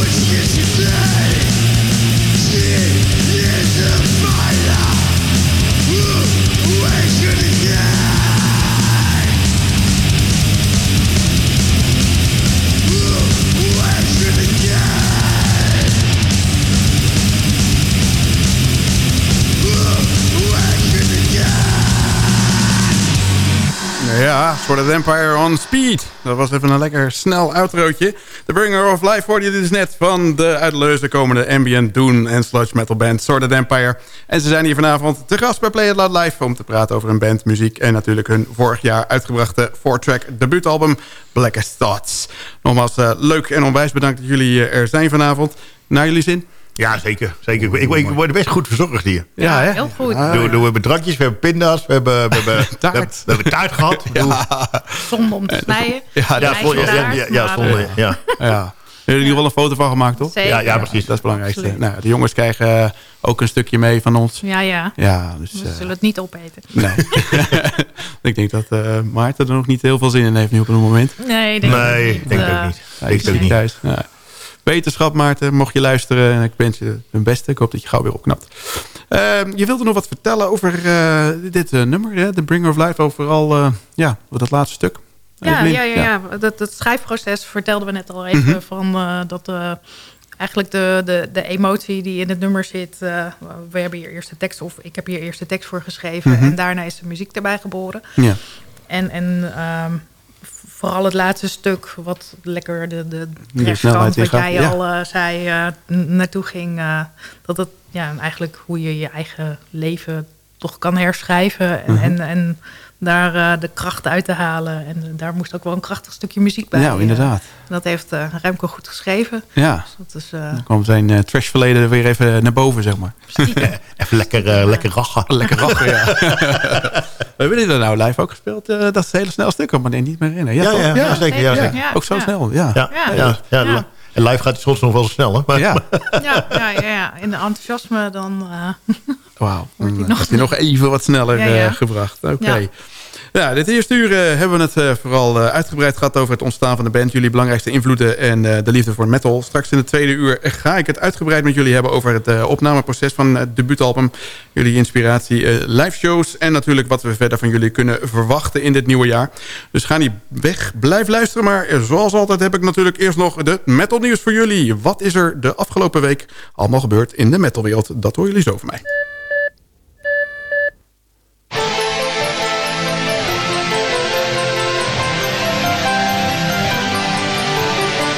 Which is voor de Empire on Speed. Dat was even een lekker snel outrootje. The Bringer of Life hoorde je dus net van de uit komende ambient, doom en sludge metal band Sword Empire. En ze zijn hier vanavond te gast bij Play It Loud Live om te praten over hun band, muziek en natuurlijk hun vorig jaar uitgebrachte 4-track debuutalbum Blackest Thoughts. Nogmaals, uh, leuk en onwijs bedankt dat jullie er zijn vanavond. Naar jullie zin? Ja, zeker. zeker. Ik, ik, word best goed verzorgd hier. Ja, ja heel goed. Ja, we, we hebben drankjes, we hebben pinda's, we hebben, we hebben, taart. We, hebben taart gehad. Ja. Zonde om te snijden. Ja, ja, ja, ja, ja, zonde, ja. ja. Hebben jullie er wel een foto van gemaakt, toch? Zeker. Ja, ja, precies. Dat is het belangrijkste. Nou, de jongens krijgen ook een stukje mee van ons. Ja, ja. ja dus, We zullen het niet opeten. Nee. ik denk dat uh, Maarten er nog niet heel veel zin in heeft nu op een moment. Nee, denk nee, ik denk uh, ook niet. Denk ik ook niet. Thuis. Ja. Wetenschap, Maarten, mocht je luisteren. En ik wens je hun beste. Ik hoop dat je gauw weer opknapt. Uh, je wilde nog wat vertellen over uh, dit uh, nummer, The Bringer of Life. Overal, ja, dat laatste stuk. Ja, ja, ja, ja. Dat, dat schrijfproces vertelden we net al even. Mm -hmm. van, dat eigenlijk de, de, de emotie die in het nummer zit. we hebben hier eerst de tekst, of ik heb hier eerst de tekst voor geschreven. Mm -hmm. En daarna is de muziek erbij geboren. Ja. En, en um, vooral het laatste stuk, wat lekker de, de trashkant, wat jij ja. al uh, zei, uh, naartoe ging. Uh, dat het ja, eigenlijk hoe je je eigen leven toch kan herschrijven. En, -hmm. en, en daar de kracht uit te halen. En daar moest ook wel een krachtig stukje muziek bij. Ja, inderdaad. dat heeft Remco goed geschreven. Ja, dus dat is, dan kwam zijn trashverleden weer even naar boven, zeg maar. even lekker, lekker rachen. Lekker rachen, ja. We hebben dit er nou live ook gespeeld. Uh, dat is een hele snel stuk, me er niet meer herinneren. Ja, ja, ja, ja, zeker. Ja, zeker. Ja, ook zo snel, ja. Ja, ja, ja, En live gaat het soms nog wel snel, hè? Maar, ja. ja, ja, ja, in de enthousiasme dan... Uh, Wauw, dan wordt hij nog even wat sneller uh, gebracht. Oké. Okay. Ja, dit eerste uur uh, hebben we het uh, vooral uh, uitgebreid gehad over het ontstaan van de band. Jullie belangrijkste invloeden en de liefde voor metal. Straks in het tweede uur ga ik het uitgebreid met jullie hebben over het opnameproces van het debuutalbum. Jullie inspiratie, live shows en natuurlijk wat we verder van jullie kunnen verwachten in dit nieuwe jaar. Dus ga niet weg, blijf luisteren. Maar zoals altijd heb ik natuurlijk eerst nog de metal nieuws voor jullie. Wat is er de afgelopen week allemaal gebeurd in de metalwereld? Dat horen jullie zo van mij.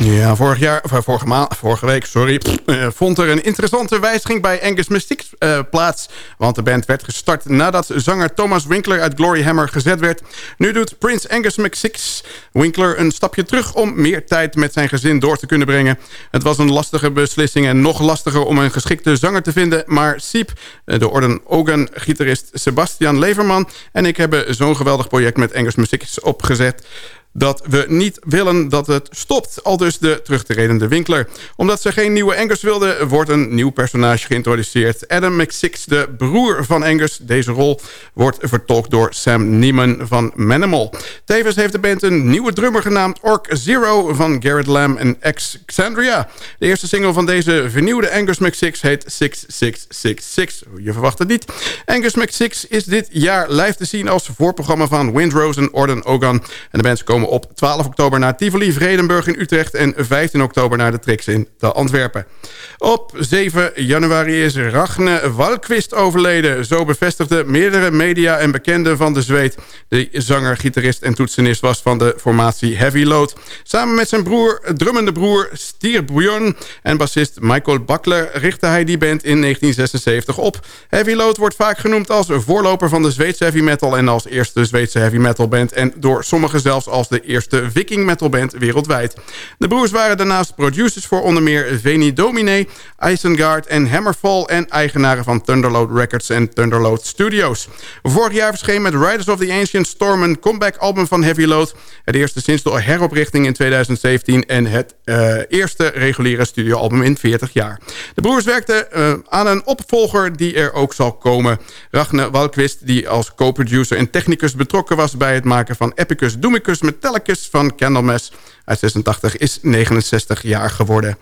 Ja, vorig jaar, vorige, maand, vorige week sorry, uh, vond er een interessante wijziging bij Angus Mystics uh, plaats. Want de band werd gestart nadat zanger Thomas Winkler uit Glory Hammer gezet werd. Nu doet Prince Angus McSix Winkler een stapje terug om meer tijd met zijn gezin door te kunnen brengen. Het was een lastige beslissing en nog lastiger om een geschikte zanger te vinden. Maar Siep, de Orden Ogan-gitarist Sebastian Leverman en ik hebben zo'n geweldig project met Angus McSix opgezet dat we niet willen dat het stopt. Al dus de terugtredende Winkler. Omdat ze geen nieuwe Angus wilden, wordt een nieuw personage geïntroduceerd. Adam McSix, de broer van Angus. Deze rol wordt vertolkt door Sam Neiman van Manimal. Tevens heeft de band een nieuwe drummer genaamd Orc Zero van Garrett Lamb en Xandria. De eerste single van deze vernieuwde Angus McSix heet 6666. Je verwacht het niet. Angus McSix is dit jaar live te zien als voorprogramma van Windrose en Orden Ogan. En de bands komen op 12 oktober naar Tivoli, Vredenburg in Utrecht... en 15 oktober naar de Trix in de Antwerpen. Op 7 januari is Ragne Walquist overleden. Zo bevestigden meerdere media en bekenden van de Zweed... de zanger, gitarist en toetsenist was van de formatie Heavy Load. Samen met zijn broer, drummende broer Stier Bjorn en bassist Michael Buckler... richtte hij die band in 1976 op. Heavy Load wordt vaak genoemd als voorloper van de Zweedse heavy metal... en als eerste Zweedse heavy metal band... en door sommigen zelfs als de eerste viking metalband wereldwijd. De broers waren daarnaast producers voor onder meer Veni Domine, Isengard en Hammerfall... en eigenaren van Thunderload Records en Thunderload Studios. Vorig jaar verscheen met Riders of the Ancient Storm een comeback album van Heavy Load. Het eerste sinds de heroprichting in 2017 en het uh, eerste reguliere studioalbum in 40 jaar. De broers werkten uh, aan een opvolger die er ook zal komen. Ragne Walquist, die als co-producer en technicus betrokken was... bij het maken van Epicus Doomicus Metallicus van Candlemass uit 86, is 69 jaar geworden.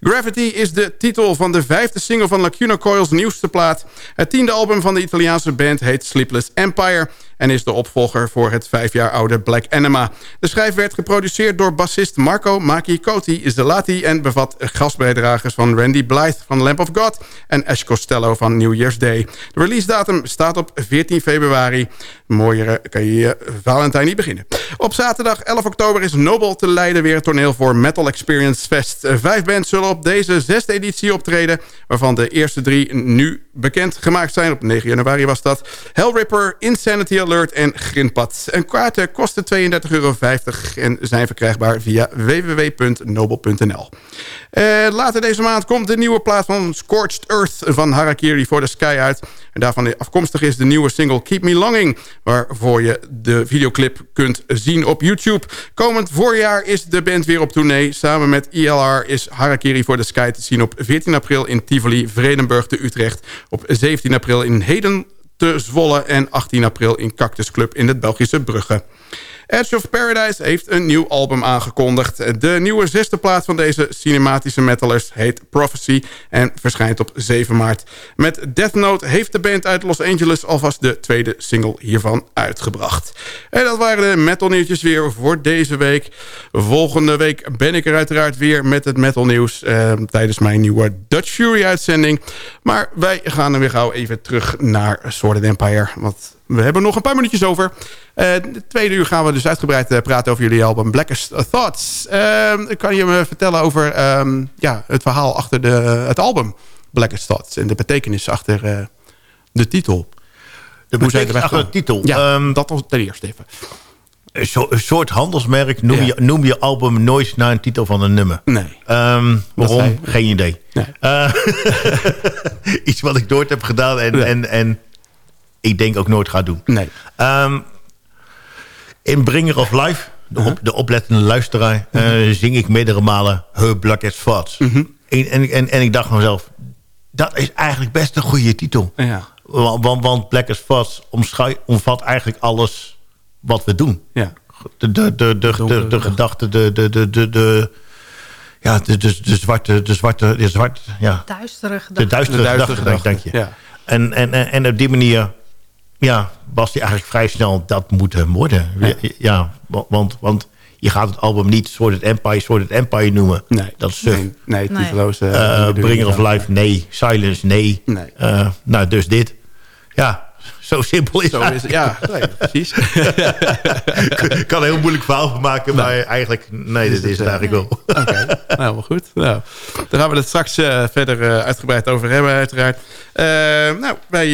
Gravity is de titel van de vijfde single van Lacuna Coil's nieuwste plaat. Het tiende album van de Italiaanse band heet Sleepless Empire en is de opvolger voor het vijf jaar oude Black Anima. De schijf werd geproduceerd door bassist Marco Maki Koti Zelati... en bevat gastbijdragers van Randy Blythe van Lamp of God... en Ash Costello van New Year's Day. De release datum staat op 14 februari. Mooiere kan je Valentijn niet beginnen. Op zaterdag 11 oktober is Nobel te Leiden weer toneel voor Metal Experience Fest. Vijf bands zullen op deze zesde editie optreden... waarvan de eerste drie nu bekend gemaakt zijn. Op 9 januari was dat. Hellripper, Insanity Alert en Grindpad. Een kaarten kosten 32,50 euro en zijn verkrijgbaar via www.nobel.nl. Uh, later deze maand komt de nieuwe plaat van Scorched Earth van Harakiri for the Sky uit. En daarvan afkomstig is de nieuwe single Keep Me Longing... waarvoor je de videoclip kunt zien op YouTube. Komend voorjaar is de band weer op tournee. Samen met ILR is Harakiri for the Sky te zien op 14 april in Tivoli, Vredenburg te Utrecht. Op 17 april in Heden te Zwolle en 18 april in Cactus Club in het Belgische Brugge. Edge of Paradise heeft een nieuw album aangekondigd. De nieuwe zesde plaat van deze cinematische metalers heet Prophecy... en verschijnt op 7 maart. Met Death Note heeft de band uit Los Angeles... alvast de tweede single hiervan uitgebracht. En dat waren de metalnieuwtjes weer voor deze week. Volgende week ben ik er uiteraard weer met het metalnieuws... Eh, tijdens mijn nieuwe Dutch Fury-uitzending. Maar wij gaan er weer gauw even terug naar Sword Empire... want we hebben nog een paar minuutjes over. Uh, de tweede uur gaan we dus uitgebreid uh, praten over jullie album Blackest Thoughts. Uh, kan je me vertellen over um, ja, het verhaal achter de, het album Blackest Thoughts... en de betekenis achter de titel? De betekenis achter de titel? Ja, um, dat was ten eerste even. Een, so, een soort handelsmerk. Noem, ja. je, noem je album nooit naar een titel van een nummer. Nee. Um, waarom? Geen idee. Nee. iets wat ik nooit heb gedaan en... Nee. en, en ik denk ook nooit ga doen. Nee. Um, in Bringer of Life, de, op, uh -huh. de oplettende luisteraar... Uh -huh. uh, zing ik meerdere malen Her Black as Thoughts. Uh -huh. en, en, en, en, ik dacht van mezelf... dat is eigenlijk best een goede titel. Ja. Want, want, want Black as Thoughts omvat eigenlijk alles wat we doen. Ja. De, de, de, de, de, de gedachte, de... de, de, de, de ja, de, de, de zwarte, de zwarte, de zwarte, ja. Duistere gedachte. De duistere, de duistere gedachte, dank je. Ja. En, en, en, en op die manier ja, was hij eigenlijk vrij snel dat moeten worden. Ja, ja want, want je gaat het album niet Sword Empire, Sword Empire noemen. Nee, dat is nee, nee, titeloze... Uh, Bringer of Life, nee. Silence, nee. nee. Uh, nou, dus dit. Ja, zo simpel is Zo. Is het ja, nee, precies. Ik kan er heel moeilijk verhaal van maken, maar eigenlijk... Nee, dit is het eigenlijk wel. Oké, okay. nou, helemaal goed. Nou, daar gaan we het straks uh, verder uh, uitgebreid over hebben, uiteraard. Uh, nou, wij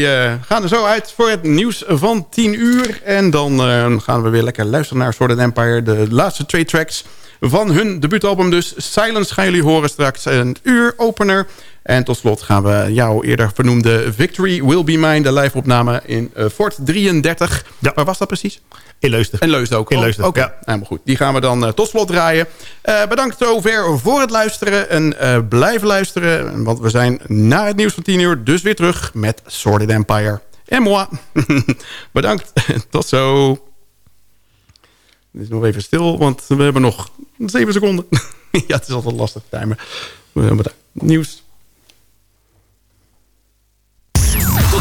gaan er zo uit voor het nieuws van 10 uur. En dan gaan we weer lekker luisteren naar Sword Empire. De laatste twee tracks van hun debuutalbum dus. Silence gaan jullie horen straks. Een uur opener. En tot slot gaan we jouw eerder vernoemde Victory Will Be Mine... de live-opname in uh, Fort 33. Ja. Waar was dat precies? In Leusden. In Leusden ook. In Leusden, oh, okay. ja. Helemaal goed. Die gaan we dan uh, tot slot draaien. Uh, bedankt zover voor het luisteren. En blijf luisteren. Want we zijn na het nieuws van 10 uur dus weer terug met Sworded Empire. En moi. bedankt. tot zo. Het is nog even stil, want we hebben nog 7 seconden. ja, het is altijd lastig timen. Nieuws.